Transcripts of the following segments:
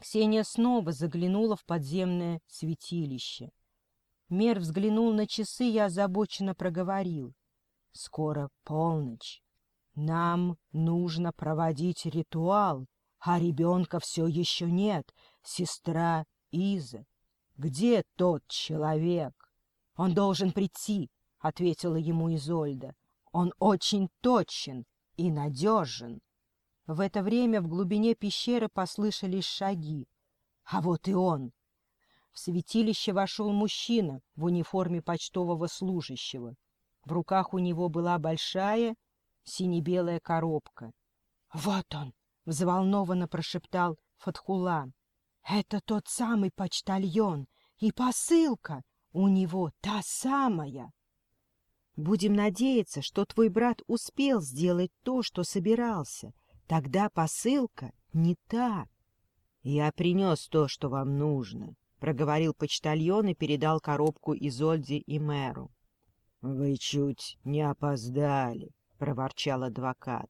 Ксения снова заглянула в подземное святилище. Мер взглянул на часы и озабоченно проговорил. — Скоро полночь. Нам нужно проводить ритуал, а ребенка все еще нет, сестра Иза. Где тот человек? Он должен прийти, — ответила ему Изольда. Он очень точен и надежен. В это время в глубине пещеры послышались шаги. А вот и он. В святилище вошел мужчина в униформе почтового служащего. В руках у него была большая сине-белая коробка. — Вот он! — взволнованно прошептал Фатхула. — Это тот самый почтальон, и посылка у него та самая. Будем надеяться, что твой брат успел сделать то, что собирался — Тогда посылка не та. — Я принес то, что вам нужно, — проговорил почтальон и передал коробку Изольде и мэру. — Вы чуть не опоздали, — проворчал адвокат.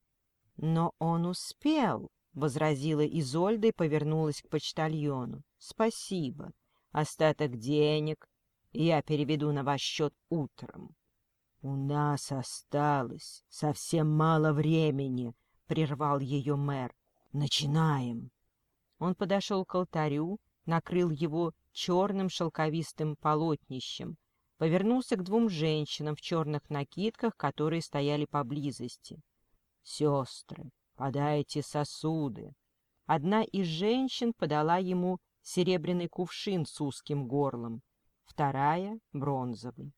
— Но он успел, — возразила Изольда и повернулась к почтальону. — Спасибо. Остаток денег я переведу на ваш счет утром. — У нас осталось совсем мало времени, —— прервал ее мэр. «Начинаем!» Он подошел к алтарю, накрыл его черным шелковистым полотнищем, повернулся к двум женщинам в черных накидках, которые стояли поблизости. «Сестры, подайте сосуды!» Одна из женщин подала ему серебряный кувшин с узким горлом, вторая — бронзовый.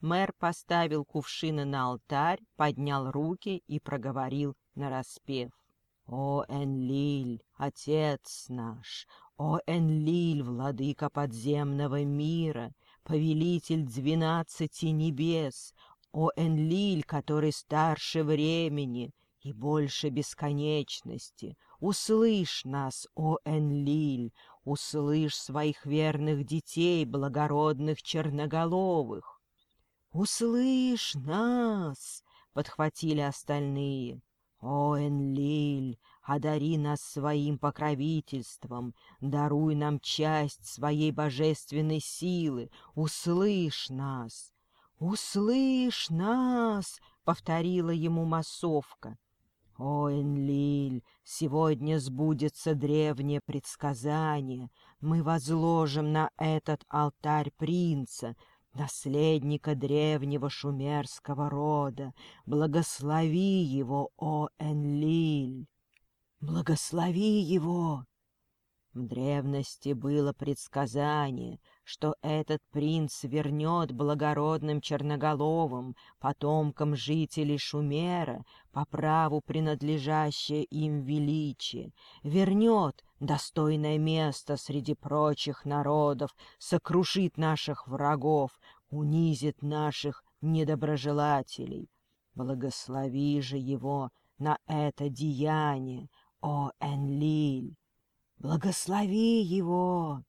Мэр поставил кувшины на алтарь, поднял руки и проговорил нараспев. О, Энлиль, отец наш! О, Энлиль, владыка подземного мира, повелитель двенадцати небес! О, Энлиль, который старше времени и больше бесконечности! Услышь нас, о Энлиль, услышь своих верных детей, благородных черноголовых! «Услышь нас!» — подхватили остальные. О, Энлиль, одари нас своим покровительством, даруй нам часть своей божественной силы, услышь нас. «Услышь нас!» — повторила ему массовка. «О, Энлиль, сегодня сбудется древнее предсказание. Мы возложим на этот алтарь принца, наследника древнего шумерского рода, благослови его, о Энлиль! Благослови его! В древности было предсказание, что этот принц вернет благородным черноголовым, потомкам жителей Шумера, по праву принадлежащее им величие, вернет достойное место среди прочих народов, сокрушит наших врагов, унизит наших недоброжелателей. Благослови же его на это деяние, о Энлиль! Благослови его!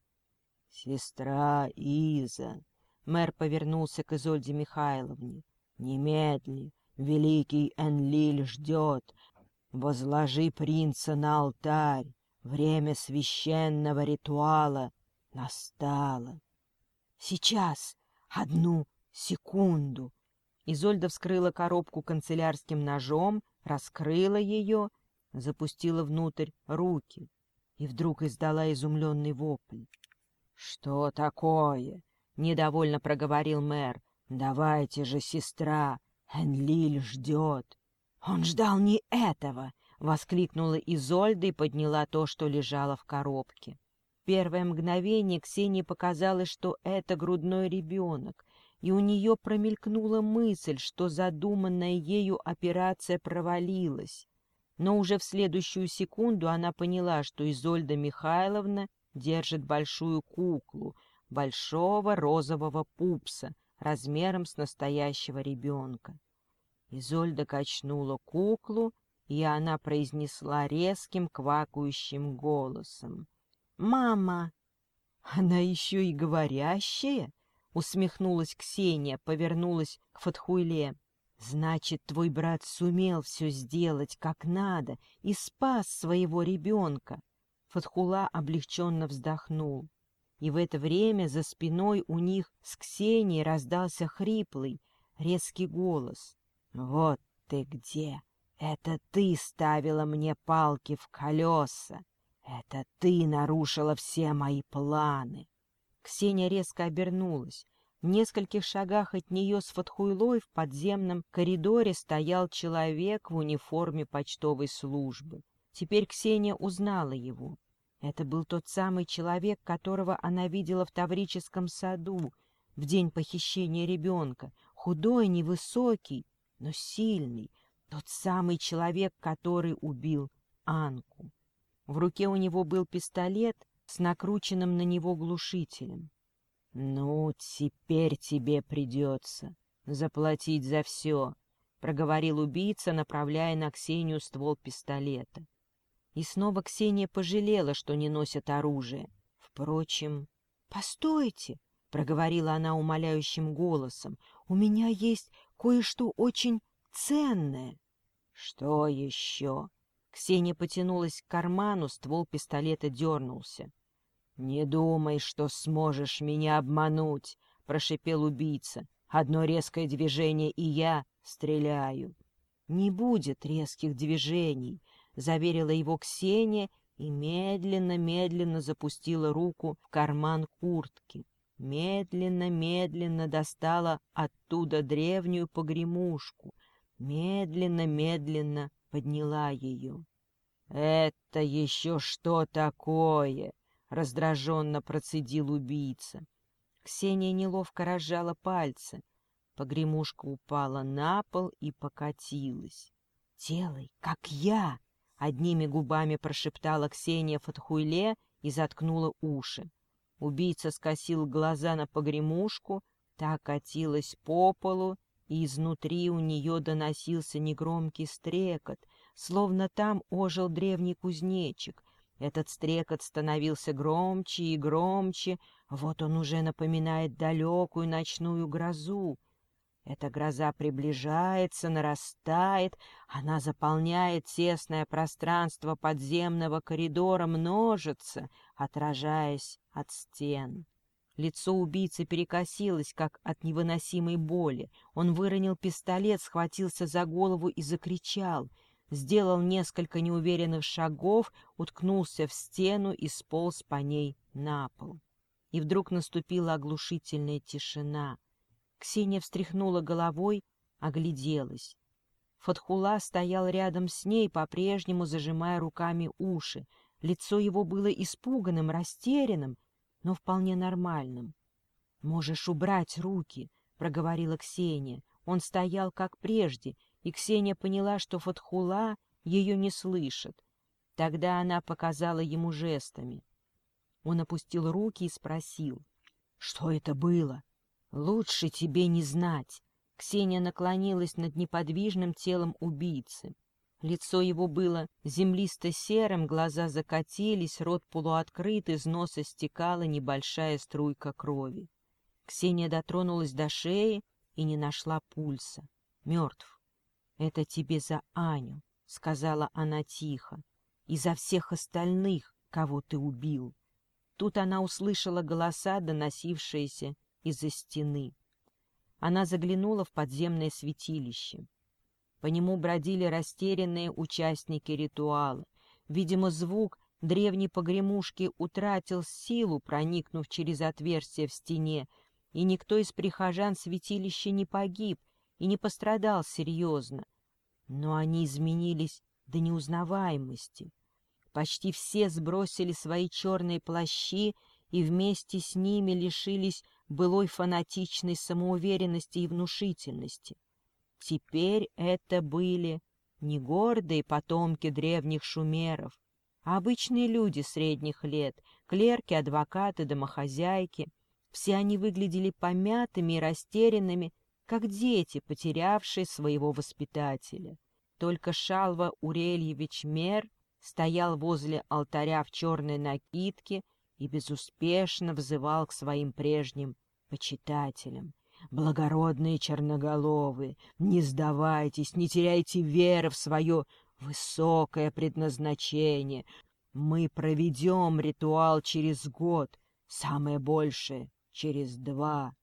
Сестра Иза! Мэр повернулся к Изольде Михайловне. Немедли, великий Энлиль ждет. Возложи принца на алтарь. Время священного ритуала настало. Сейчас, одну секунду. Изольда вскрыла коробку канцелярским ножом, раскрыла ее, запустила внутрь руки и вдруг издала изумленный вопль. — Что такое? — недовольно проговорил мэр. — Давайте же, сестра, Энлиль ждет. Он ждал не этого, Воскликнула Изольда и подняла то, что лежало в коробке. первое мгновение Ксении показалось, что это грудной ребенок, и у нее промелькнула мысль, что задуманная ею операция провалилась. Но уже в следующую секунду она поняла, что Изольда Михайловна держит большую куклу, большого розового пупса, размером с настоящего ребенка. Изольда качнула куклу, и она произнесла резким квакающим голосом. «Мама!» «Она еще и говорящая?» — усмехнулась Ксения, повернулась к Фатхуйле. «Значит, твой брат сумел все сделать как надо и спас своего ребенка. Фатхула облегченно вздохнул. И в это время за спиной у них с Ксенией раздался хриплый, резкий голос. «Вот ты где! Это ты ставила мне палки в колеса! Это ты нарушила все мои планы!» Ксения резко обернулась. В нескольких шагах от нее с Фатхуйлой в подземном коридоре стоял человек в униформе почтовой службы. Теперь Ксения узнала его. Это был тот самый человек, которого она видела в Таврическом саду в день похищения ребенка. Худой, невысокий, но сильный. Тот самый человек, который убил Анку. В руке у него был пистолет с накрученным на него глушителем. «Ну, теперь тебе придется заплатить за все», — проговорил убийца, направляя на Ксению ствол пистолета. И снова Ксения пожалела, что не носят оружие. Впрочем, «Постойте!» — проговорила она умоляющим голосом. «У меня есть кое-что очень ценное». «Что еще?» Ксения потянулась к карману, ствол пистолета дернулся. «Не думай, что сможешь меня обмануть», — прошипел убийца. «Одно резкое движение, и я стреляю». «Не будет резких движений», — заверила его Ксения и медленно-медленно запустила руку в карман куртки. Медленно-медленно достала оттуда древнюю погремушку. Медленно-медленно подняла ее. «Это еще что такое?» раздраженно процедил убийца. Ксения неловко разжала пальцы. Погремушка упала на пол и покатилась. «Делай, как я!» — одними губами прошептала Ксения Фатхуйле и заткнула уши. Убийца скосил глаза на погремушку, та катилась по полу, и изнутри у нее доносился негромкий стрекот, словно там ожил древний кузнечик — этот стрекот становился громче и громче, вот он уже напоминает далекую ночную грозу. Эта гроза приближается, нарастает, она заполняет тесное пространство подземного коридора, множится, отражаясь от стен. Лицо убийцы перекосилось, как от невыносимой боли. Он выронил пистолет, схватился за голову и закричал — сделал несколько неуверенных шагов, уткнулся в стену и сполз по ней на пол. И вдруг наступила оглушительная тишина. Ксения встряхнула головой, огляделась. Фатхула стоял рядом с ней, по-прежнему зажимая руками уши. Лицо его было испуганным, растерянным, но вполне нормальным. — Можешь убрать руки, — проговорила Ксения. Он стоял, как прежде, и Ксения поняла, что Фатхула ее не слышит. Тогда она показала ему жестами. Он опустил руки и спросил, «Что это было?» «Лучше тебе не знать». Ксения наклонилась над неподвижным телом убийцы. Лицо его было землисто-серым, глаза закатились, рот полуоткрыт, из носа стекала небольшая струйка крови. Ксения дотронулась до шеи и не нашла пульса. Мертв. «Это тебе за Аню», — сказала она тихо, — «и за всех остальных, кого ты убил». Тут она услышала голоса, доносившиеся из-за стены. Она заглянула в подземное святилище. По нему бродили растерянные участники ритуала. Видимо, звук древней погремушки утратил силу, проникнув через отверстие в стене, и никто из прихожан святилища не погиб и не пострадал серьезно но они изменились до неузнаваемости. Почти все сбросили свои черные плащи и вместе с ними лишились былой фанатичной самоуверенности и внушительности. Теперь это были не гордые потомки древних шумеров, а обычные люди средних лет, клерки, адвокаты, домохозяйки. Все они выглядели помятыми и растерянными, как дети, потерявшие своего воспитателя. Только Шалва Урельевич Мер стоял возле алтаря в черной накидке и безуспешно взывал к своим прежним почитателям. «Благородные черноголовые, не сдавайтесь, не теряйте веры в свое высокое предназначение. Мы проведем ритуал через год, самое большее — через два.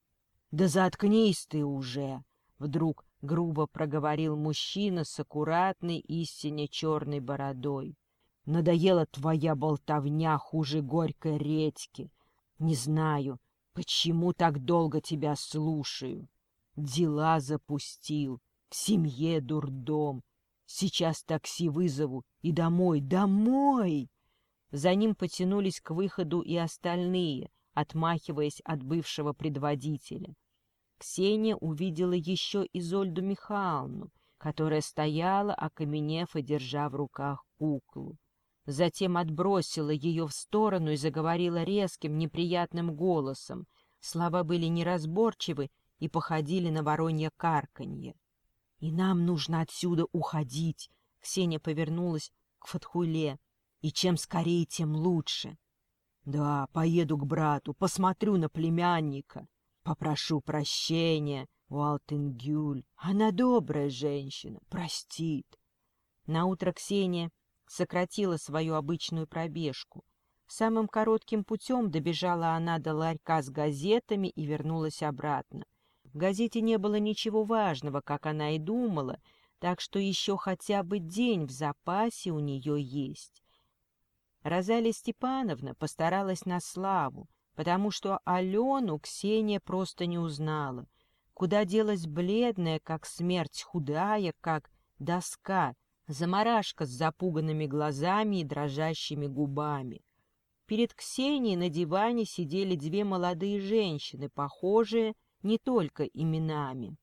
Да заткнись ты уже! Вдруг грубо проговорил мужчина с аккуратной истине черной бородой. Надоела твоя болтовня хуже горькой редьки. Не знаю, почему так долго тебя слушаю. Дела запустил, в семье дурдом. Сейчас такси вызову и домой, домой! За ним потянулись к выходу и остальные, отмахиваясь от бывшего предводителя. Ксения увидела еще Изольду Михайловну, которая стояла, окаменев и держа в руках куклу. Затем отбросила ее в сторону и заговорила резким, неприятным голосом. Слова были неразборчивы и походили на воронье карканье. — И нам нужно отсюда уходить, — Ксения повернулась к Фатхуле. — И чем скорее, тем лучше. — Да, поеду к брату, посмотрю на племянника. Попрошу прощения у Алтынгюль. Она добрая женщина, простит. Наутро Ксения сократила свою обычную пробежку. Самым коротким путем добежала она до ларька с газетами и вернулась обратно. В газете не было ничего важного, как она и думала, так что еще хотя бы день в запасе у нее есть. Розалия Степановна постаралась на славу потому что Алену Ксения просто не узнала. Куда делась бледная, как смерть, худая, как доска, заморашка с запуганными глазами и дрожащими губами. Перед Ксенией на диване сидели две молодые женщины, похожие не только именами.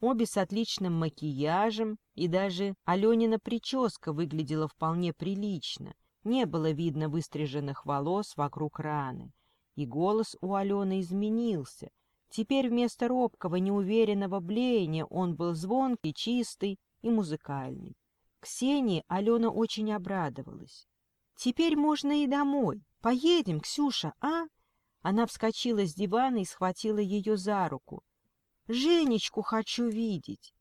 Обе с отличным макияжем, и даже Аленина прическа выглядела вполне прилично. Не было видно выстриженных волос вокруг раны. И голос у Алены изменился. Теперь вместо робкого, неуверенного блеяния он был звонкий, чистый и музыкальный. Ксении Алена очень обрадовалась. «Теперь можно и домой. Поедем, Ксюша, а?» Она вскочила с дивана и схватила ее за руку. «Женечку хочу видеть!»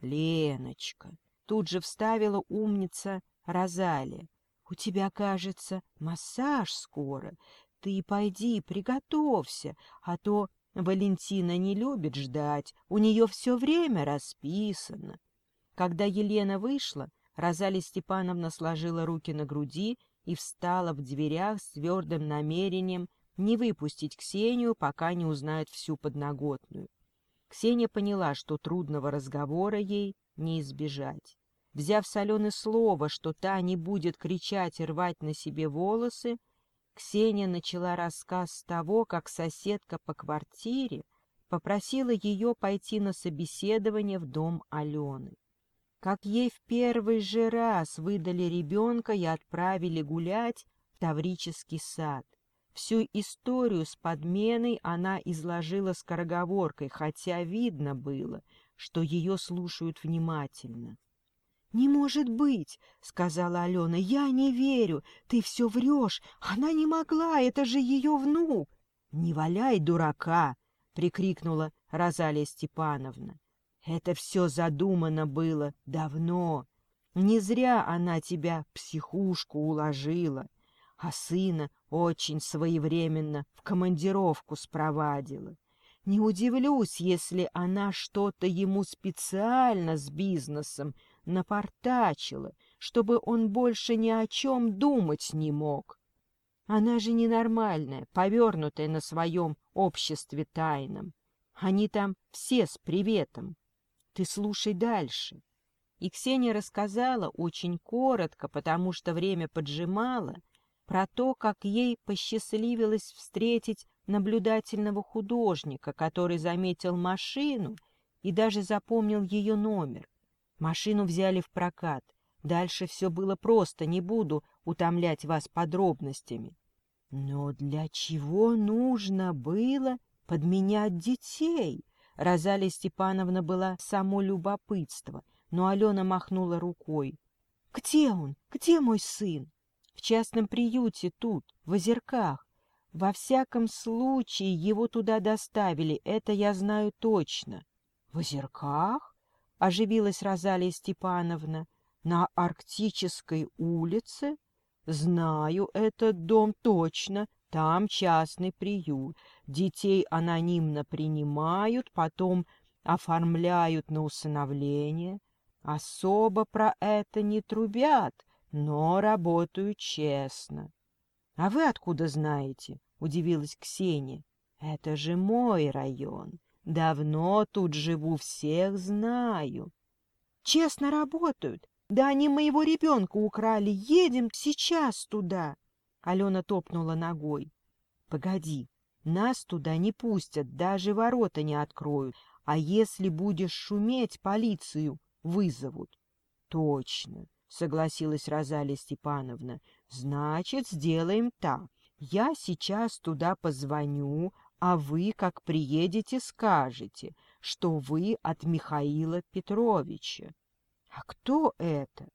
«Леночка!» Тут же вставила умница Розалия. «У тебя, кажется, массаж скоро. Ты пойди, приготовься, а то Валентина не любит ждать, у нее все время расписано. Когда Елена вышла, Розалия Степановна сложила руки на груди и встала в дверях с твердым намерением не выпустить Ксению, пока не узнает всю подноготную. Ксения поняла, что трудного разговора ей не избежать. Взяв соленое слово, что та не будет кричать и рвать на себе волосы, Ксения начала рассказ с того, как соседка по квартире попросила ее пойти на собеседование в дом Алены. Как ей в первый же раз выдали ребенка и отправили гулять в Таврический сад. Всю историю с подменой она изложила скороговоркой, хотя видно было, что ее слушают внимательно. «Не может быть!» — сказала Алена. «Я не верю! Ты все врешь! Она не могла! Это же ее внук!» «Не валяй дурака!» — прикрикнула Розалия Степановна. «Это все задумано было давно. Не зря она тебя в психушку уложила, а сына очень своевременно в командировку спровадила. Не удивлюсь, если она что-то ему специально с бизнесом напортачила, чтобы он больше ни о чем думать не мог. Она же ненормальная, повернутая на своем обществе тайном. Они там все с приветом. Ты слушай дальше. И Ксения рассказала очень коротко, потому что время поджимало, про то, как ей посчастливилось встретить наблюдательного художника, который заметил машину и даже запомнил ее номер. Машину взяли в прокат. Дальше все было просто, не буду утомлять вас подробностями. Но для чего нужно было подменять детей? Розалия Степановна была само любопытство, но Алена махнула рукой. «Где он? Где мой сын?» «В частном приюте тут, в Озерках. Во всяком случае, его туда доставили, это я знаю точно». «В Озерках?» — оживилась Розалия Степановна. — На Арктической улице? Знаю этот дом точно, там частный приют. Детей анонимно принимают, потом оформляют на усыновление. Особо про это не трубят, но работают честно. — А вы откуда знаете? — удивилась Ксения. — Это же мой район. Давно тут живу, всех знаю. — Честно работают? Да они моего ребенка украли. Едем сейчас туда. Алена топнула ногой. — Погоди, нас туда не пустят, даже ворота не откроют. А если будешь шуметь, полицию вызовут. — Точно, — согласилась Розалия Степановна. — Значит, сделаем так. Я сейчас туда позвоню, а вы, как приедете, скажете, что вы от Михаила Петровича. А кто это?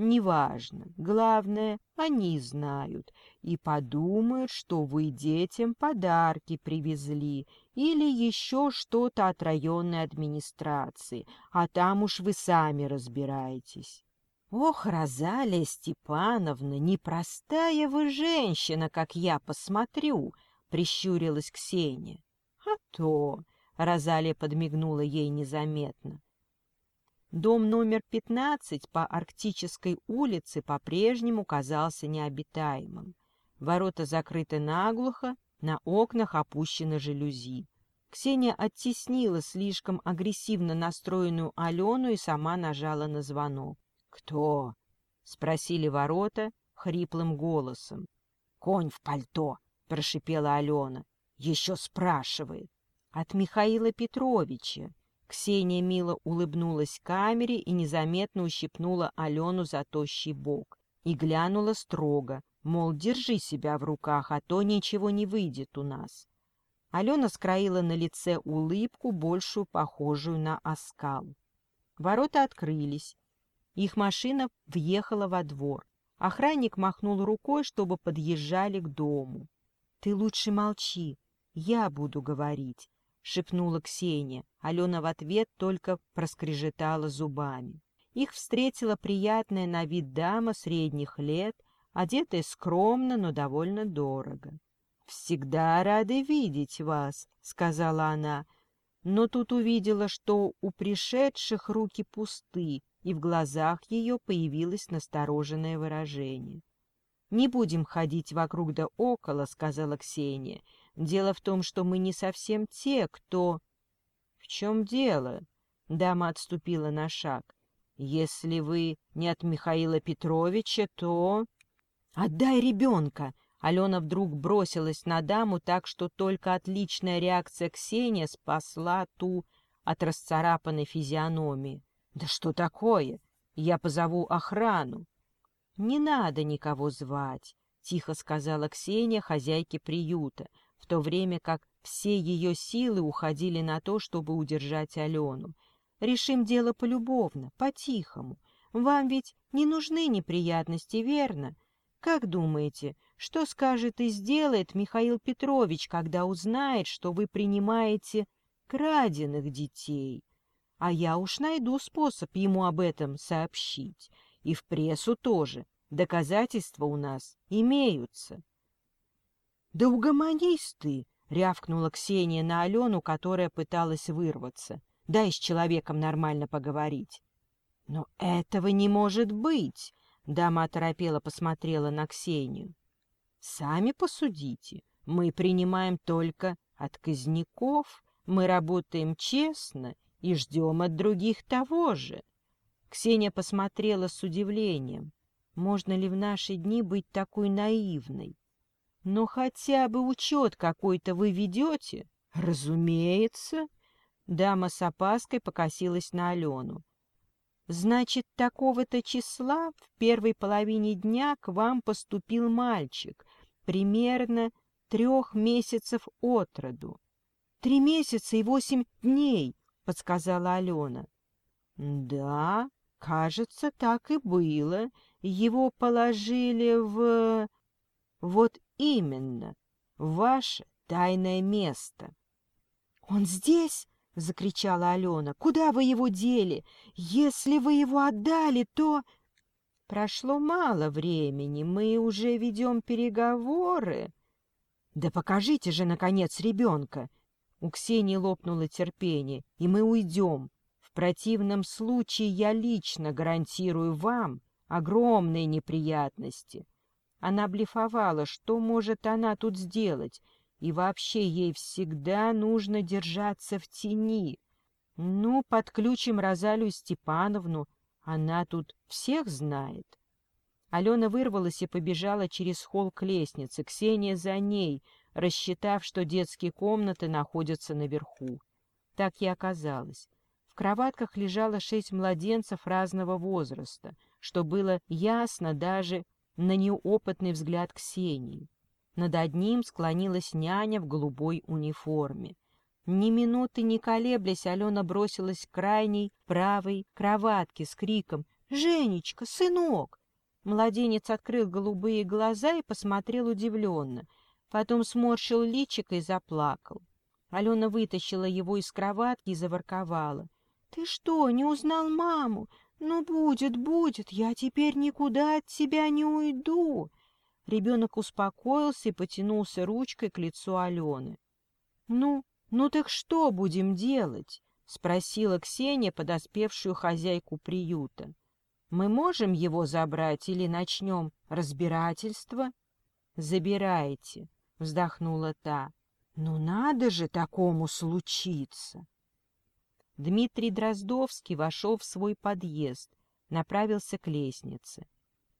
Неважно. Главное, они знают и подумают, что вы детям подарки привезли или еще что-то от районной администрации, а там уж вы сами разбираетесь. Ох, Розалия Степановна, непростая вы женщина, как я посмотрю, — прищурилась Ксения. — А то! — Розалия подмигнула ей незаметно. Дом номер 15 по Арктической улице по-прежнему казался необитаемым. Ворота закрыты наглухо, на окнах опущены жалюзи. Ксения оттеснила слишком агрессивно настроенную Алену и сама нажала на звонок. «Кто?» — спросили ворота хриплым голосом. «Конь в пальто!» — прошипела Алена. «Еще спрашивает». «От Михаила Петровича». Ксения мило улыбнулась камере и незаметно ущипнула Алену за тощий бок. И глянула строго, мол, держи себя в руках, а то ничего не выйдет у нас. Алена скроила на лице улыбку, большую похожую на оскал. Ворота открылись. Их машина въехала во двор. Охранник махнул рукой, чтобы подъезжали к дому. — Ты лучше молчи, я буду говорить. — шепнула Ксения. Алена в ответ только проскрежетала зубами. Их встретила приятная на вид дама средних лет, одетая скромно, но довольно дорого. «Всегда рады видеть вас», — сказала она, но тут увидела, что у пришедших руки пусты, и в глазах ее появилось настороженное выражение. «Не будем ходить вокруг да около», — сказала Ксения. Дело в том, что мы не совсем те, кто... — В чем дело? — дама отступила на шаг. — Если вы не от Михаила Петровича, то... — Отдай ребенка! Алена вдруг бросилась на даму так, что только отличная реакция Ксения спасла ту от расцарапанной физиономии. — Да что такое? Я позову охрану. — Не надо никого звать, — тихо сказала Ксения хозяйке приюта в то время как все ее силы уходили на то, чтобы удержать Алену. Решим дело полюбовно, по-тихому. Вам ведь не нужны неприятности, верно? Как думаете, что скажет и сделает Михаил Петрович, когда узнает, что вы принимаете краденых детей? А я уж найду способ ему об этом сообщить. И в прессу тоже. Доказательства у нас имеются. «Да угомонись ты!» — рявкнула Ксения на Алену, которая пыталась вырваться. «Дай с человеком нормально поговорить». «Но этого не может быть!» — дама оторопела посмотрела на Ксению. «Сами посудите. Мы принимаем только отказников, мы работаем честно и ждем от других того же». Ксения посмотрела с удивлением. «Можно ли в наши дни быть такой наивной?» Но хотя бы учет какой-то вы ведете? Разумеется. Дама с опаской покосилась на Алену. Значит, такого-то числа в первой половине дня к вам поступил мальчик, примерно трех месяцев от роду. Три месяца и восемь дней, подсказала Алена. Да, кажется, так и было. Его положили в... Вот именно, ваше тайное место. — Он здесь? — закричала Алена. — Куда вы его дели? Если вы его отдали, то... Прошло мало времени, мы уже ведем переговоры. Да покажите же, наконец, ребенка. У Ксении лопнуло терпение, и мы уйдем. В противном случае я лично гарантирую вам огромные неприятности. Она блефовала, что может она тут сделать, и вообще ей всегда нужно держаться в тени. Ну, подключим Розалию Степановну, она тут всех знает. Алена вырвалась и побежала через холл к лестнице, Ксения за ней, рассчитав, что детские комнаты находятся наверху. Так и оказалось. В кроватках лежало шесть младенцев разного возраста, что было ясно даже на неопытный взгляд Ксении. Над одним склонилась няня в голубой униформе. Ни минуты не колеблясь, Алена бросилась к крайней правой кроватке с криком «Женечка, сынок!». Младенец открыл голубые глаза и посмотрел удивленно. Потом сморщил личико и заплакал. Алена вытащила его из кроватки и заворковала. — Ты что, не узнал маму? Ну, будет, будет, я теперь никуда от тебя не уйду. Ребенок успокоился и потянулся ручкой к лицу Алены. — Ну, «Ну так что будем делать?» — спросила Ксения, подоспевшую хозяйку приюта. «Мы можем его забрать или начнем разбирательство?» «Забирайте», — вздохнула та. «Ну надо же такому случиться!» Дмитрий Дроздовский вошел в свой подъезд, направился к лестнице.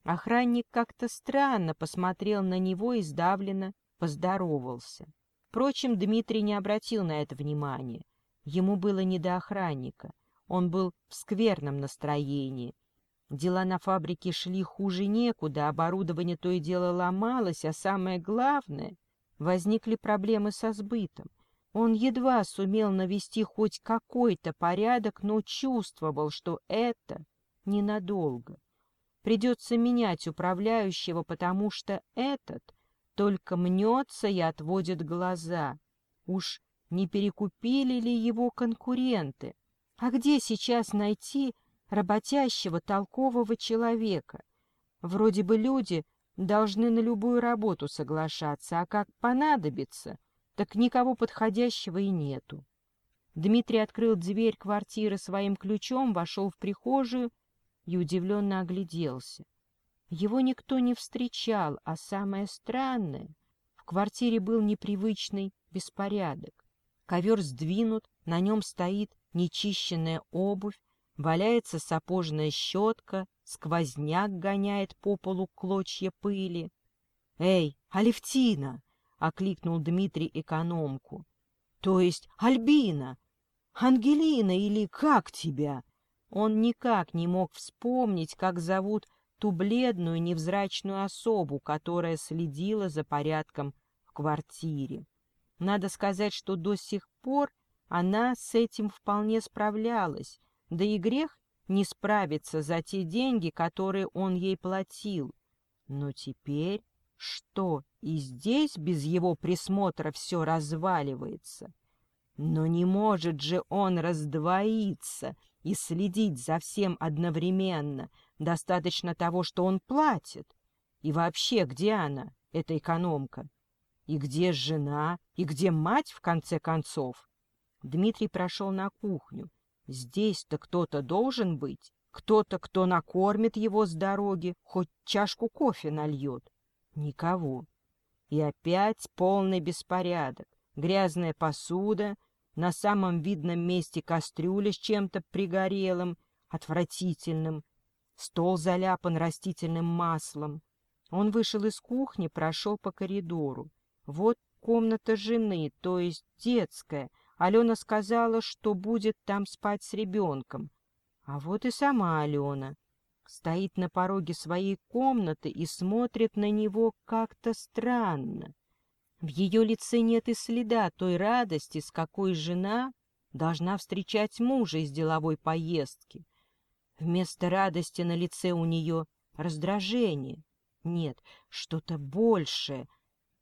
Охранник как-то странно посмотрел на него и сдавленно поздоровался. Впрочем, Дмитрий не обратил на это внимания. Ему было не до охранника. Он был в скверном настроении. Дела на фабрике шли хуже некуда, оборудование то и дело ломалось, а самое главное — возникли проблемы со сбытом. Он едва сумел навести хоть какой-то порядок, но чувствовал, что это ненадолго. Придется менять управляющего, потому что этот — только мнется и отводит глаза. Уж не перекупили ли его конкуренты? А где сейчас найти работящего, толкового человека? Вроде бы люди должны на любую работу соглашаться, а как понадобится, так никого подходящего и нету. Дмитрий открыл дверь квартиры своим ключом, вошел в прихожую и удивленно огляделся. Его никто не встречал, а самое странное — в квартире был непривычный беспорядок. Ковер сдвинут, на нем стоит нечищенная обувь, валяется сапожная щетка, сквозняк гоняет по полу клочья пыли. — Эй, Алевтина! — окликнул Дмитрий экономку. — То есть Альбина! Ангелина или как тебя? Он никак не мог вспомнить, как зовут ту бледную невзрачную особу, которая следила за порядком в квартире. Надо сказать, что до сих пор она с этим вполне справлялась, да и грех не справиться за те деньги, которые он ей платил. Но теперь что, и здесь без его присмотра все разваливается? Но не может же он раздвоиться и следить за всем одновременно, Достаточно того, что он платит. И вообще, где она, эта экономка? И где жена? И где мать, в конце концов? Дмитрий прошел на кухню. Здесь-то кто-то должен быть. Кто-то, кто накормит его с дороги, хоть чашку кофе нальет. Никого. И опять полный беспорядок. Грязная посуда, на самом видном месте кастрюля с чем-то пригорелым, отвратительным, Стол заляпан растительным маслом. Он вышел из кухни, прошел по коридору. Вот комната жены, то есть детская. Алена сказала, что будет там спать с ребенком. А вот и сама Алена. Стоит на пороге своей комнаты и смотрит на него как-то странно. В ее лице нет и следа той радости, с какой жена должна встречать мужа из деловой поездки. Вместо радости на лице у нее раздражение. Нет, что-то большее,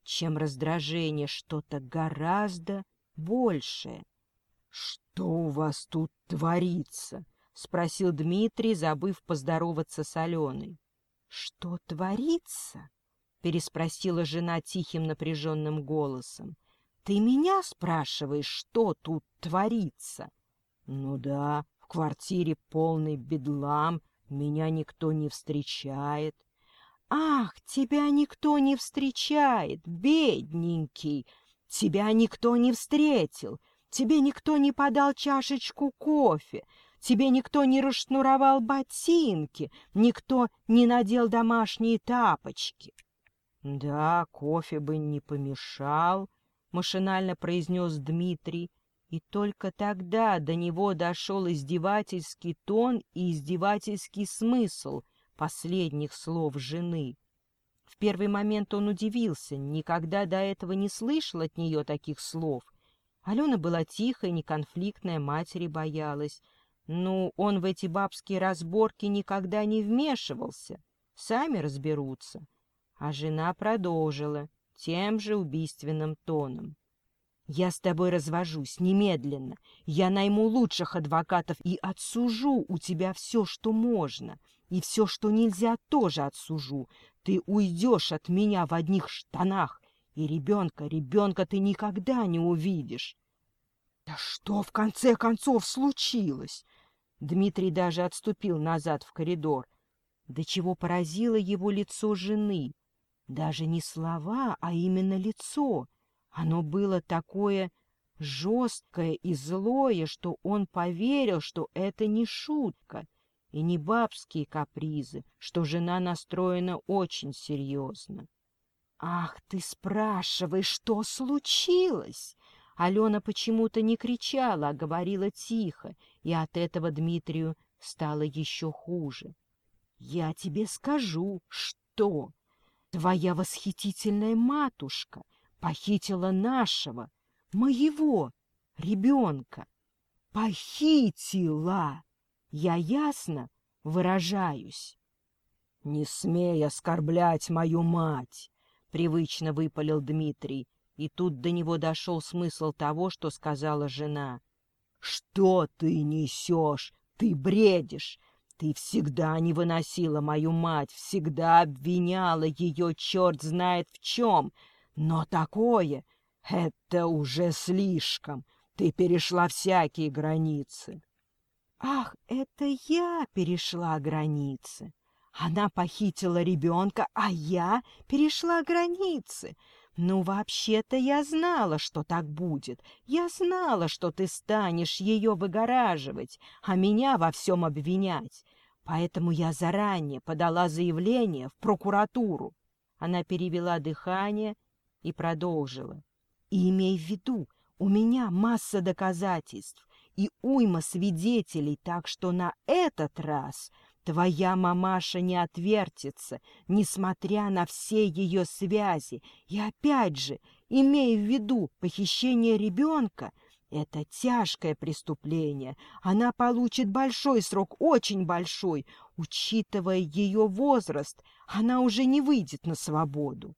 чем раздражение, что-то гораздо большее. — Что у вас тут творится? — спросил Дмитрий, забыв поздороваться с Аленой. — Что творится? — переспросила жена тихим напряженным голосом. — Ты меня спрашиваешь, что тут творится? — Ну да, в квартире полный бедлам, меня никто не встречает. Ах, тебя никто не встречает, бедненький! Тебя никто не встретил, тебе никто не подал чашечку кофе, тебе никто не расшнуровал ботинки, никто не надел домашние тапочки. — Да, кофе бы не помешал, — машинально произнес Дмитрий, и только тогда до него дошел издевательский тон и издевательский смысл — последних слов жены. В первый момент он удивился, никогда до этого не слышал от нее таких слов. Алена была тихая, неконфликтная, матери боялась. Ну, он в эти бабские разборки никогда не вмешивался. Сами разберутся. А жена продолжила тем же убийственным тоном. «Я с тобой развожусь немедленно. Я найму лучших адвокатов и отсужу у тебя все, что можно. И все, что нельзя, тоже отсужу. Ты уйдешь от меня в одних штанах, и ребенка, ребенка ты никогда не увидишь. Да что в конце концов случилось? Дмитрий даже отступил назад в коридор. До чего поразило его лицо жены. Даже не слова, а именно лицо. Оно было такое жесткое и злое, что он поверил, что это не шутка — и не бабские капризы, что жена настроена очень серьезно. «Ах, ты спрашиваешь, что случилось?» Алена почему-то не кричала, а говорила тихо, и от этого Дмитрию стало еще хуже. «Я тебе скажу, что твоя восхитительная матушка похитила нашего, моего ребенка. Похитила!» Я ясно выражаюсь. — Не смей оскорблять мою мать! — привычно выпалил Дмитрий, и тут до него дошел смысл того, что сказала жена. — Что ты несешь? Ты бредишь! Ты всегда не выносила мою мать, всегда обвиняла ее черт знает в чем. Но такое — это уже слишком. Ты перешла всякие границы. Ах, это я перешла границы. Она похитила ребенка, а я перешла границы. Ну, вообще-то я знала, что так будет. Я знала, что ты станешь ее выгораживать, а меня во всем обвинять. Поэтому я заранее подала заявление в прокуратуру. Она перевела дыхание и продолжила. И имей в виду, у меня масса доказательств и уйма свидетелей, так что на этот раз твоя мамаша не отвертится, несмотря на все ее связи. И опять же, имея в виду похищение ребенка, это тяжкое преступление. Она получит большой срок, очень большой. Учитывая ее возраст, она уже не выйдет на свободу.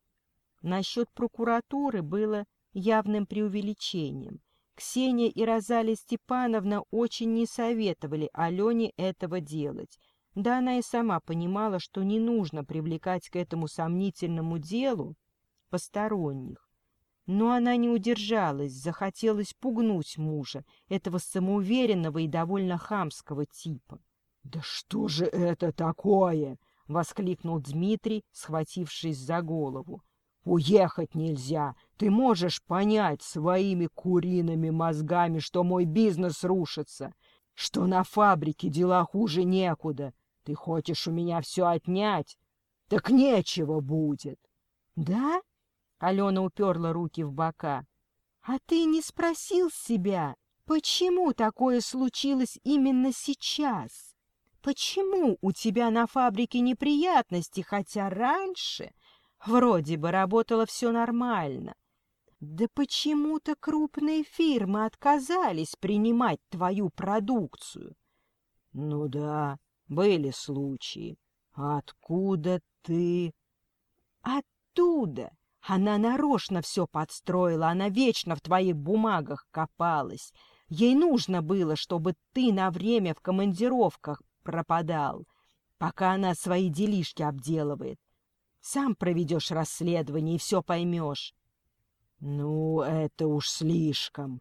Насчет прокуратуры было явным преувеличением. Ксения и Розалия Степановна очень не советовали Алене этого делать. Да она и сама понимала, что не нужно привлекать к этому сомнительному делу посторонних. Но она не удержалась, захотелось пугнуть мужа, этого самоуверенного и довольно хамского типа. — Да что же это такое? — воскликнул Дмитрий, схватившись за голову. Уехать нельзя. Ты можешь понять своими куриными мозгами, что мой бизнес рушится, что на фабрике дела хуже некуда. Ты хочешь у меня все отнять? Так нечего будет. Да? Алена уперла руки в бока. А ты не спросил себя, почему такое случилось именно сейчас? Почему у тебя на фабрике неприятности, хотя раньше Вроде бы работало все нормально. Да почему-то крупные фирмы отказались принимать твою продукцию. Ну да, были случаи. Откуда ты? Оттуда. Она нарочно все подстроила, она вечно в твоих бумагах копалась. Ей нужно было, чтобы ты на время в командировках пропадал. пока она свои делишки обделывает. Сам проведешь расследование и все поймешь. Ну, это уж слишком.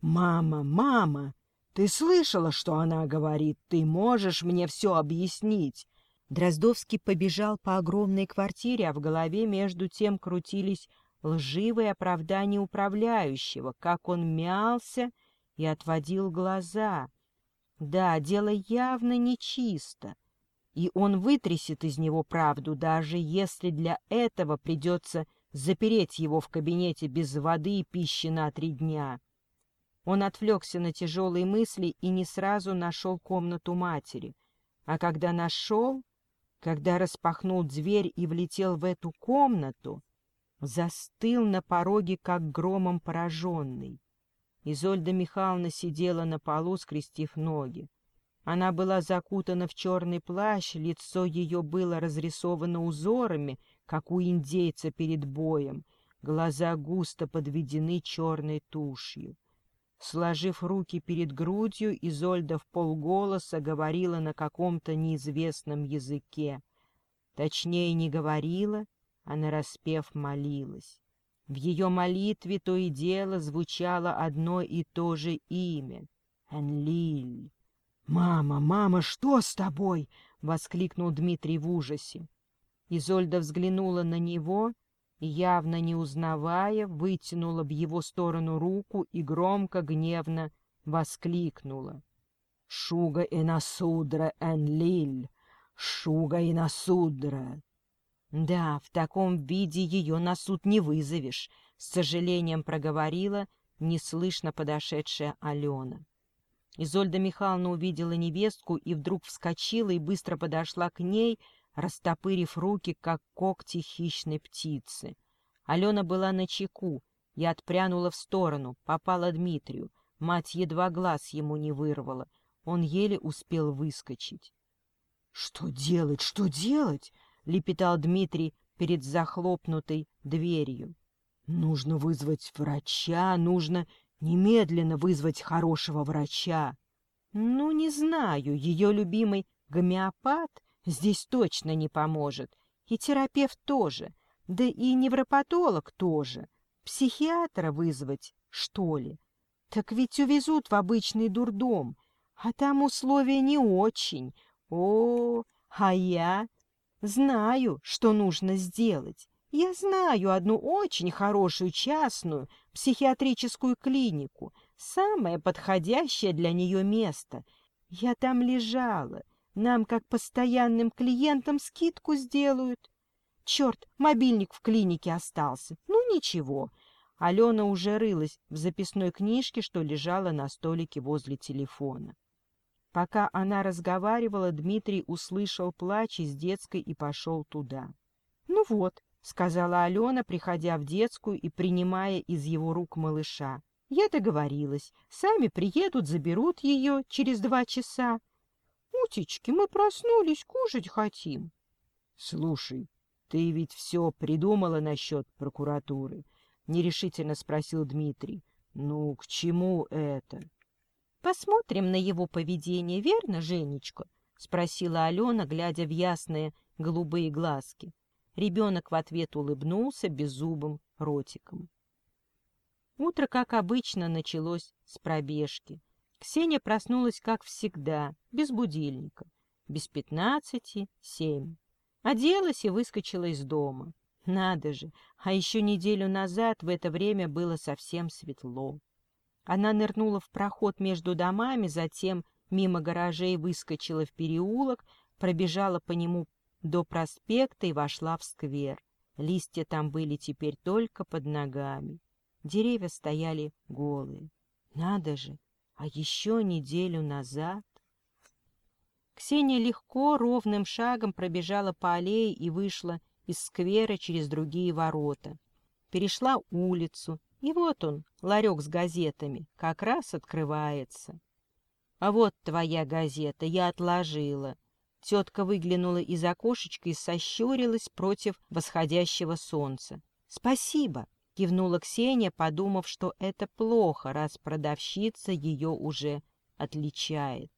Мама, мама, ты слышала, что она говорит? Ты можешь мне все объяснить? Дроздовский побежал по огромной квартире, а в голове между тем крутились лживые оправдания управляющего, как он мялся и отводил глаза. Да, дело явно нечисто и он вытрясет из него правду, даже если для этого придется запереть его в кабинете без воды и пищи на три дня. Он отвлекся на тяжелые мысли и не сразу нашел комнату матери. А когда нашел, когда распахнул дверь и влетел в эту комнату, застыл на пороге, как громом пораженный. Изольда Михайловна сидела на полу, скрестив ноги. Она была закутана в черный плащ, лицо ее было разрисовано узорами, как у индейца перед боем, глаза густо подведены черной тушью. Сложив руки перед грудью, Изольда в полголоса говорила на каком-то неизвестном языке. Точнее, не говорила, а нараспев молилась. В ее молитве то и дело звучало одно и то же имя — Энлиль. «Мама, мама, что с тобой?» — воскликнул Дмитрий в ужасе. Изольда взглянула на него явно не узнавая, вытянула в его сторону руку и громко, гневно воскликнула. «Шуга и насудра, Энлиль! Шуга и насудра!» «Да, в таком виде ее на суд не вызовешь», — с сожалением проговорила неслышно подошедшая Алена. Изольда Михайловна увидела невестку и вдруг вскочила и быстро подошла к ней, растопырив руки, как когти хищной птицы. Алена была на чеку и отпрянула в сторону, попала Дмитрию. Мать едва глаз ему не вырвала. Он еле успел выскочить. — Что делать, что делать? — лепетал Дмитрий перед захлопнутой дверью. — Нужно вызвать врача, нужно Немедленно вызвать хорошего врача. Ну, не знаю, ее любимый гомеопат здесь точно не поможет. И терапевт тоже. Да и невропатолог тоже. Психиатра вызвать, что ли? Так ведь увезут в обычный дурдом. А там условия не очень. О, а я знаю, что нужно сделать. Я знаю одну очень хорошую частную психиатрическую клинику, самое подходящее для нее место. Я там лежала. Нам, как постоянным клиентам, скидку сделают. Черт, мобильник в клинике остался. Ну, ничего. Алена уже рылась в записной книжке, что лежала на столике возле телефона. Пока она разговаривала, Дмитрий услышал плач из детской и пошел туда. Ну вот, — сказала Алена, приходя в детскую и принимая из его рук малыша. «Я договорилась. Сами приедут, заберут ее через два часа. Утечки, мы проснулись, кушать хотим». «Слушай, ты ведь все придумала насчет прокуратуры?» — нерешительно спросил Дмитрий. «Ну, к чему это?» «Посмотрим на его поведение, верно, Женечка?» — спросила Алена, глядя в ясные голубые глазки. Ребенок в ответ улыбнулся беззубым ротиком. Утро, как обычно, началось с пробежки. Ксения проснулась, как всегда, без будильника, без пятнадцати семь. Оделась и выскочила из дома. Надо же, а еще неделю назад в это время было совсем светло. Она нырнула в проход между домами, затем мимо гаражей выскочила в переулок, пробежала по нему до проспекта и вошла в сквер. Листья там были теперь только под ногами. Деревья стояли голые. Надо же, а еще неделю назад... Ксения легко, ровным шагом пробежала по аллее и вышла из сквера через другие ворота. Перешла улицу, и вот он, ларек с газетами, как раз открывается. — А вот твоя газета, я отложила, Тетка выглянула из окошечка и сощурилась против восходящего солнца. «Спасибо!» — кивнула Ксения, подумав, что это плохо, раз продавщица ее уже отличает.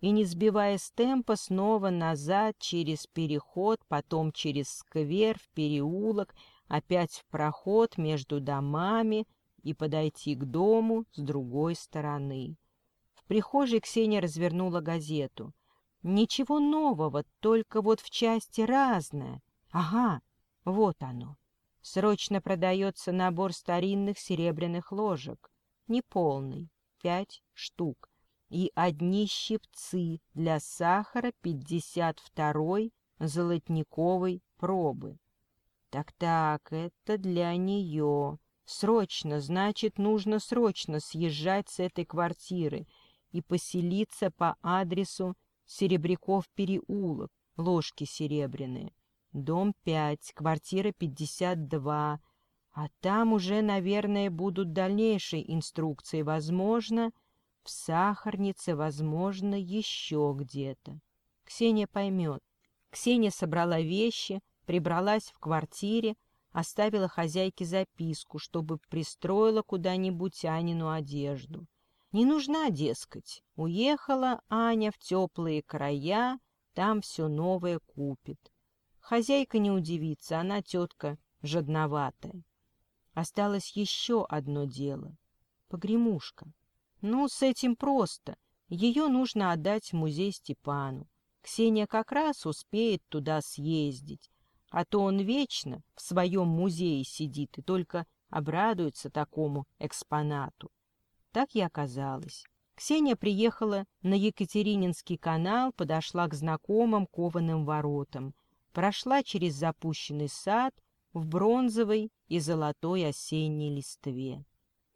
и, не сбивая с темпа, снова назад через переход, потом через сквер, в переулок, опять в проход между домами и подойти к дому с другой стороны. В прихожей Ксения развернула газету. Ничего нового, только вот в части разное. Ага, вот оно. Срочно продается набор старинных серебряных ложек. Неполный, пять штук. И одни щипцы для сахара 52-й золотниковой пробы. Так-так, это для нее. Срочно, значит, нужно срочно съезжать с этой квартиры и поселиться по адресу Серебряков переулок, ложки серебряные. Дом 5, квартира 52. А там уже, наверное, будут дальнейшие инструкции. Возможно, в сахарнице, возможно, еще где-то. Ксения поймет. Ксения собрала вещи, прибралась в квартире, оставила хозяйке записку, чтобы пристроила куда-нибудь Анину одежду. Не нужна, дескать. Уехала Аня в теплые края, там все новое купит. Хозяйка не удивится, она тетка жадноватая. Осталось еще одно дело — погремушка. Ну, с этим просто. Ее нужно отдать в музей Степану. Ксения как раз успеет туда съездить, а то он вечно в своем музее сидит и только обрадуется такому экспонату. Так и оказалось. Ксения приехала на Екатерининский канал, подошла к знакомым кованым воротам, прошла через запущенный сад в бронзовой и золотой осенней листве.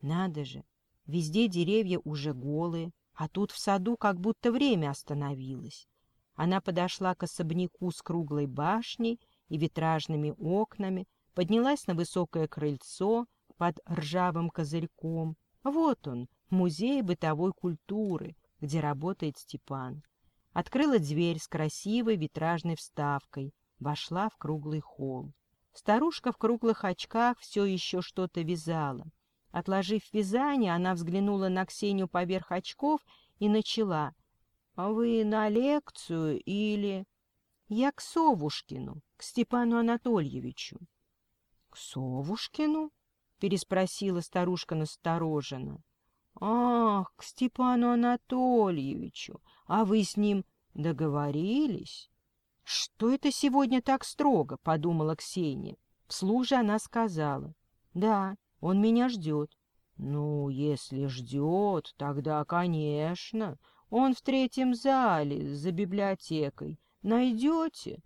Надо же, везде деревья уже голые, а тут в саду как будто время остановилось. Она подошла к особняку с круглой башней и витражными окнами, поднялась на высокое крыльцо под ржавым козырьком, вот он, музей бытовой культуры, где работает Степан. Открыла дверь с красивой витражной вставкой, вошла в круглый холл. Старушка в круглых очках все еще что-то вязала. Отложив вязание, она взглянула на Ксению поверх очков и начала. «А вы на лекцию или...» «Я к Совушкину, к Степану Анатольевичу». «К Совушкину?» переспросила старушка настороженно. «Ах, к Степану Анатольевичу! А вы с ним договорились?» «Что это сегодня так строго?» — подумала Ксения. Вслух же она сказала. «Да, он меня ждет». «Ну, если ждет, тогда, конечно. Он в третьем зале, за библиотекой. Найдете?»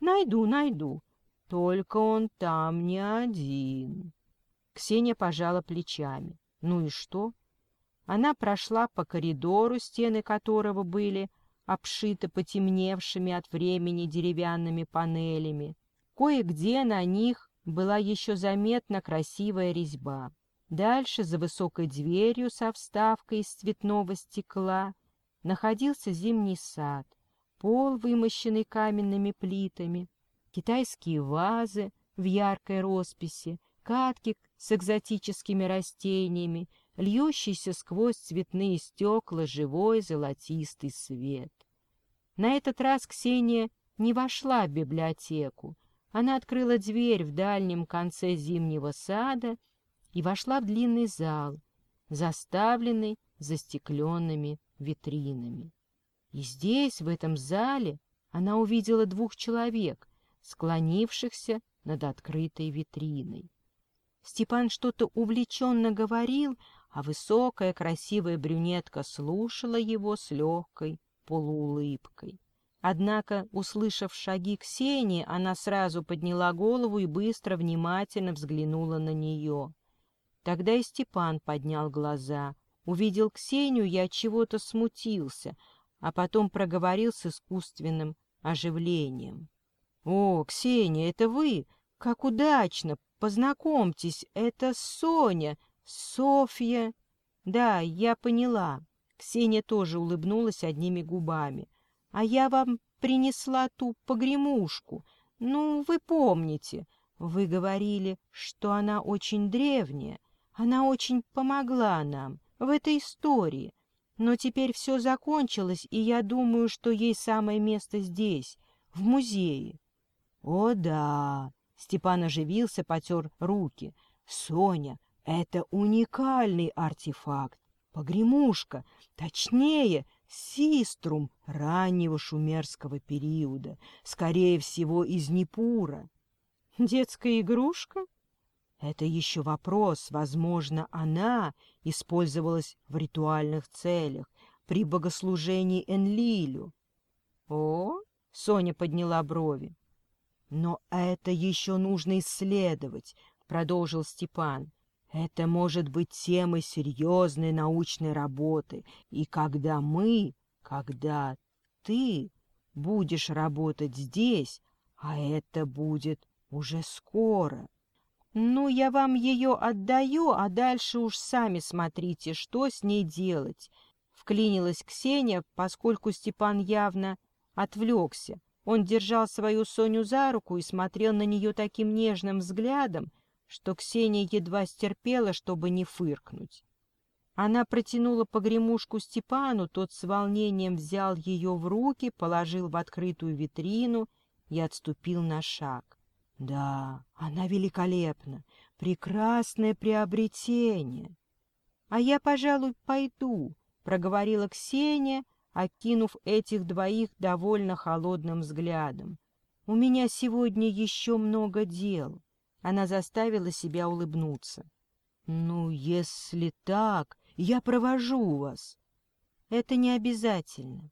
«Найду, найду. Только он там не один». Ксения пожала плечами. Ну и что? Она прошла по коридору, стены которого были обшиты потемневшими от времени деревянными панелями. Кое-где на них была еще заметна красивая резьба. Дальше, за высокой дверью со вставкой из цветного стекла, находился зимний сад, пол, вымощенный каменными плитами, китайские вазы в яркой росписи, катки с экзотическими растениями, льющийся сквозь цветные стекла живой золотистый свет. На этот раз Ксения не вошла в библиотеку. Она открыла дверь в дальнем конце зимнего сада и вошла в длинный зал, заставленный застекленными витринами. И здесь, в этом зале, она увидела двух человек, склонившихся над открытой витриной. Степан что-то увлеченно говорил, а высокая красивая брюнетка слушала его с легкой полуулыбкой. Однако, услышав шаги Ксении, она сразу подняла голову и быстро, внимательно взглянула на нее. Тогда и Степан поднял глаза, увидел Ксению и от чего-то смутился, а потом проговорил с искусственным оживлением. — О, Ксения, это вы! Как удачно! Познакомьтесь, это Соня, Софья. Да, я поняла. Ксения тоже улыбнулась одними губами. А я вам принесла ту погремушку. Ну, вы помните, вы говорили, что она очень древняя. Она очень помогла нам в этой истории. Но теперь все закончилось, и я думаю, что ей самое место здесь, в музее. — О, да! — Степан оживился, потер руки. — Соня, это уникальный артефакт. Погремушка, точнее, систрум раннего шумерского периода, скорее всего, из Непура. Детская игрушка? Это еще вопрос. Возможно, она использовалась в ритуальных целях при богослужении Энлилю. О, Соня подняла брови. Но это еще нужно исследовать, продолжил Степан. Это может быть темой серьезной научной работы. И когда мы, когда ты будешь работать здесь, а это будет уже скоро, «Ну, я вам ее отдаю, а дальше уж сами смотрите, что с ней делать», — вклинилась Ксения, поскольку Степан явно отвлекся. Он держал свою Соню за руку и смотрел на нее таким нежным взглядом, что Ксения едва стерпела, чтобы не фыркнуть. Она протянула погремушку Степану, тот с волнением взял ее в руки, положил в открытую витрину и отступил на шаг. Да, она великолепна, прекрасное приобретение. А я, пожалуй, пойду, проговорила Ксения, окинув этих двоих довольно холодным взглядом. У меня сегодня еще много дел. Она заставила себя улыбнуться. Ну, если так, я провожу вас. Это не обязательно.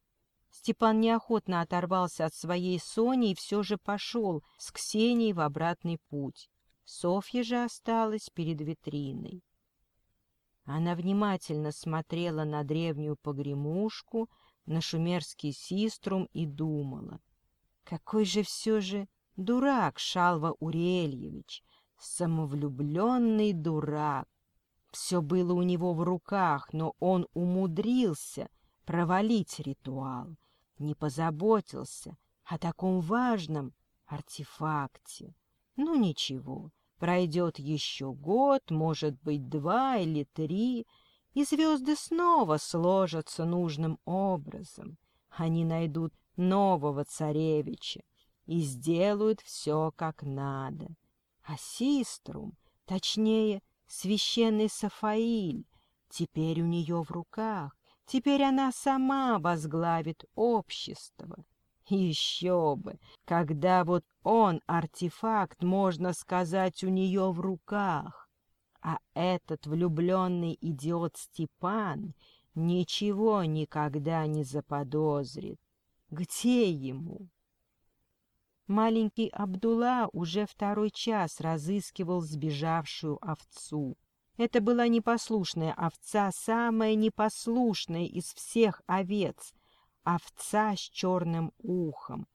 Степан неохотно оторвался от своей Сони и все же пошел с Ксенией в обратный путь. Софья же осталась перед витриной. Она внимательно смотрела на древнюю погремушку, на шумерский систрум и думала. Какой же все же дурак Шалва Урельевич, самовлюбленный дурак. Все было у него в руках, но он умудрился провалить ритуал — не позаботился о таком важном артефакте. Ну ничего, пройдет еще год, может быть, два или три, и звезды снова сложатся нужным образом. Они найдут нового царевича и сделают все как надо. А Систрум, точнее, священный Сафаиль, теперь у нее в руках, Теперь она сама возглавит общество. Еще бы, когда вот он, артефакт, можно сказать, у нее в руках. А этот влюбленный идиот Степан ничего никогда не заподозрит. Где ему? Маленький Абдулла уже второй час разыскивал сбежавшую овцу. Это была непослушная овца, самая непослушная из всех овец, овца с черным ухом.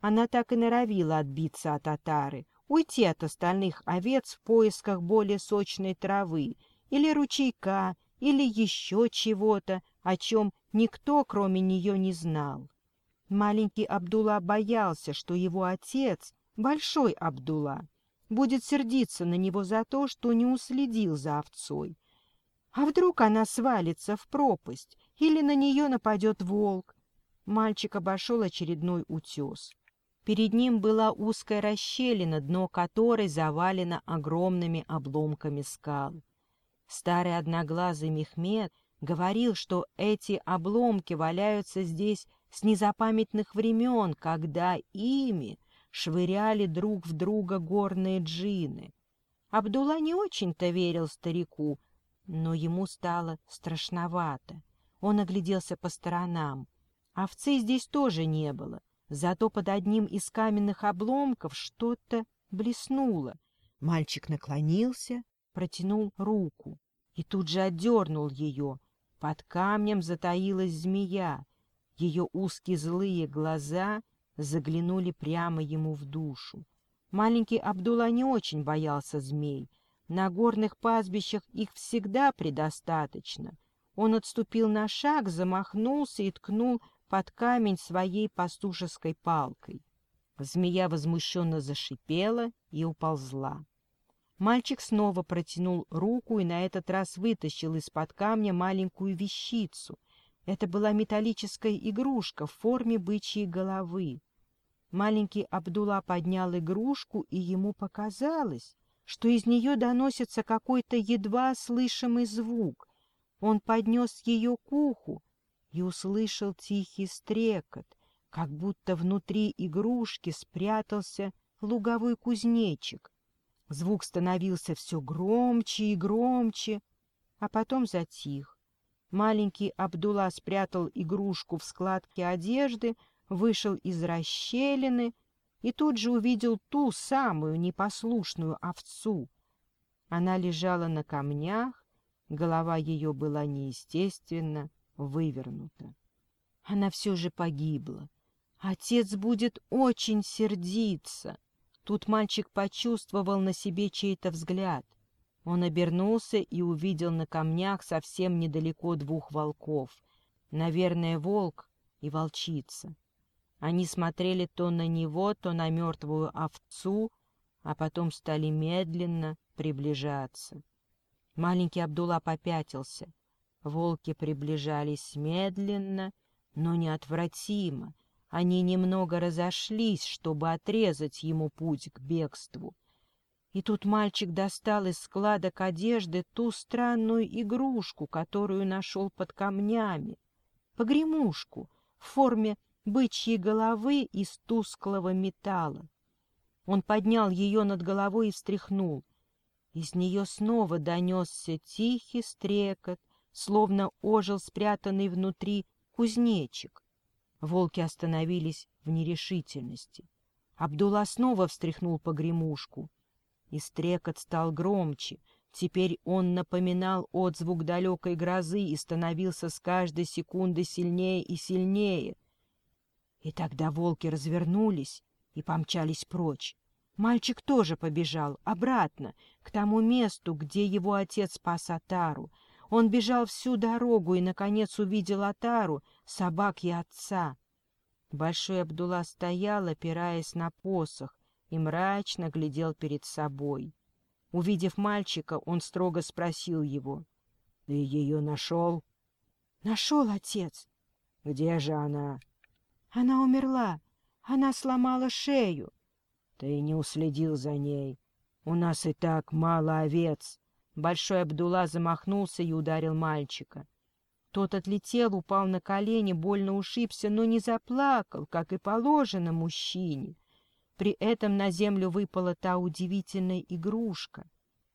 Она так и норовила отбиться от татары, уйти от остальных овец в поисках более сочной травы или ручейка, или еще чего-то, о чем никто, кроме нее, не знал. Маленький Абдулла боялся, что его отец, большой Абдулла, будет сердиться на него за то, что не уследил за овцой. А вдруг она свалится в пропасть или на нее нападет волк? Мальчик обошел очередной утес. Перед ним была узкая расщелина, дно которой завалено огромными обломками скал. Старый одноглазый Мехмед говорил, что эти обломки валяются здесь с незапамятных времен, когда ими швыряли друг в друга горные джины. Абдулла не очень-то верил старику, но ему стало страшновато. Он огляделся по сторонам. Овцы здесь тоже не было, зато под одним из каменных обломков что-то блеснуло. Мальчик наклонился, протянул руку и тут же отдернул ее. Под камнем затаилась змея. Ее узкие злые глаза заглянули прямо ему в душу. Маленький Абдулла не очень боялся змей. На горных пастбищах их всегда предостаточно. Он отступил на шаг, замахнулся и ткнул под камень своей пастушеской палкой. Змея возмущенно зашипела и уползла. Мальчик снова протянул руку и на этот раз вытащил из-под камня маленькую вещицу, Это была металлическая игрушка в форме бычьей головы. Маленький Абдулла поднял игрушку, и ему показалось, что из нее доносится какой-то едва слышимый звук. Он поднес ее к уху и услышал тихий стрекот, как будто внутри игрушки спрятался луговой кузнечик. Звук становился все громче и громче, а потом затих. Маленький Абдулла спрятал игрушку в складке одежды, вышел из расщелины и тут же увидел ту самую непослушную овцу. Она лежала на камнях, голова ее была неестественно вывернута. Она все же погибла. Отец будет очень сердиться. Тут мальчик почувствовал на себе чей-то взгляд. Он обернулся и увидел на камнях совсем недалеко двух волков. Наверное, волк и волчица. Они смотрели то на него, то на мертвую овцу, а потом стали медленно приближаться. Маленький Абдулла попятился. Волки приближались медленно, но неотвратимо. Они немного разошлись, чтобы отрезать ему путь к бегству. И тут мальчик достал из складок одежды ту странную игрушку, которую нашел под камнями. Погремушку в форме бычьей головы из тусклого металла. Он поднял ее над головой и встряхнул. Из нее снова донесся тихий стрекот, словно ожил спрятанный внутри кузнечик. Волки остановились в нерешительности. Абдулла снова встряхнул погремушку, и стрекот стал громче. Теперь он напоминал отзвук далекой грозы и становился с каждой секунды сильнее и сильнее — и тогда волки развернулись и помчались прочь. Мальчик тоже побежал обратно, к тому месту, где его отец спас Атару. Он бежал всю дорогу и, наконец, увидел Атару, собак и отца. Большой Абдулла стоял, опираясь на посох, и мрачно глядел перед собой. Увидев мальчика, он строго спросил его. — Ты ее нашел? — Нашел, отец. — Где же она? Она умерла. Она сломала шею. Ты не уследил за ней. У нас и так мало овец. Большой Абдулла замахнулся и ударил мальчика. Тот отлетел, упал на колени, больно ушибся, но не заплакал, как и положено мужчине. При этом на землю выпала та удивительная игрушка,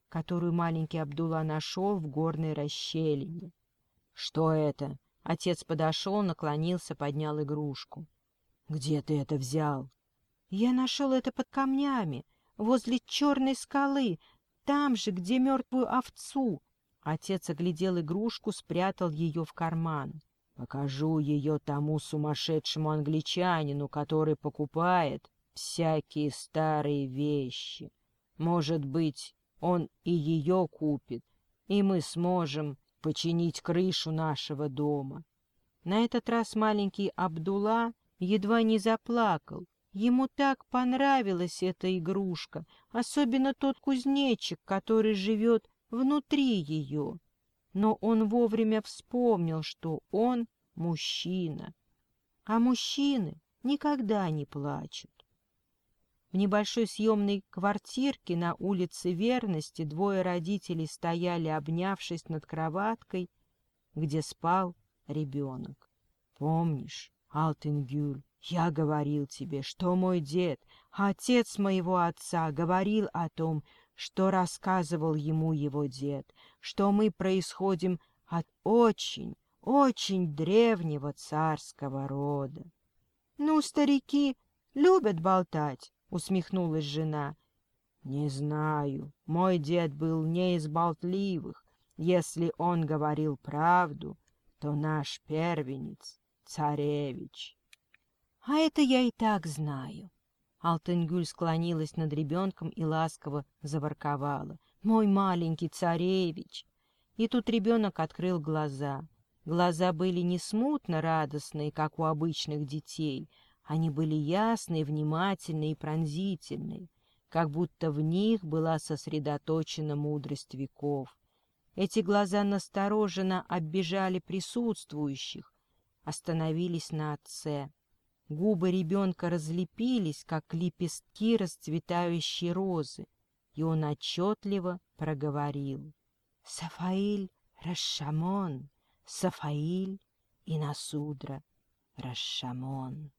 которую маленький Абдулла нашел в горной расщелине. — Что это? Отец подошел, наклонился, поднял игрушку. — Где ты это взял? — Я нашел это под камнями, возле черной скалы, там же, где мертвую овцу. Отец оглядел игрушку, спрятал ее в карман. — Покажу ее тому сумасшедшему англичанину, который покупает всякие старые вещи. Может быть, он и ее купит, и мы сможем починить крышу нашего дома. На этот раз маленький Абдулла едва не заплакал. Ему так понравилась эта игрушка, особенно тот кузнечик, который живет внутри ее. Но он вовремя вспомнил, что он мужчина. А мужчины никогда не плачут. В небольшой съемной квартирке на улице Верности двое родителей стояли, обнявшись над кроваткой, где спал ребенок. Помнишь, Алтынгюль, я говорил тебе, что мой дед, отец моего отца, говорил о том, что рассказывал ему его дед, что мы происходим от очень, очень древнего царского рода. — Ну, старики любят болтать, усмехнулась жена. Не знаю, мой дед был не из болтливых. Если он говорил правду, то наш первенец — царевич. А это я и так знаю. Алтынгюль склонилась над ребенком и ласково заворковала. «Мой маленький царевич!» И тут ребенок открыл глаза. Глаза были не смутно радостные, как у обычных детей, они были ясные, внимательные и пронзительные, как будто в них была сосредоточена мудрость веков. Эти глаза настороженно оббежали присутствующих, остановились на отце. Губы ребенка разлепились, как лепестки расцветающей розы, и он отчетливо проговорил. «Сафаиль Рашамон, Сафаиль и Насудра Рашамон».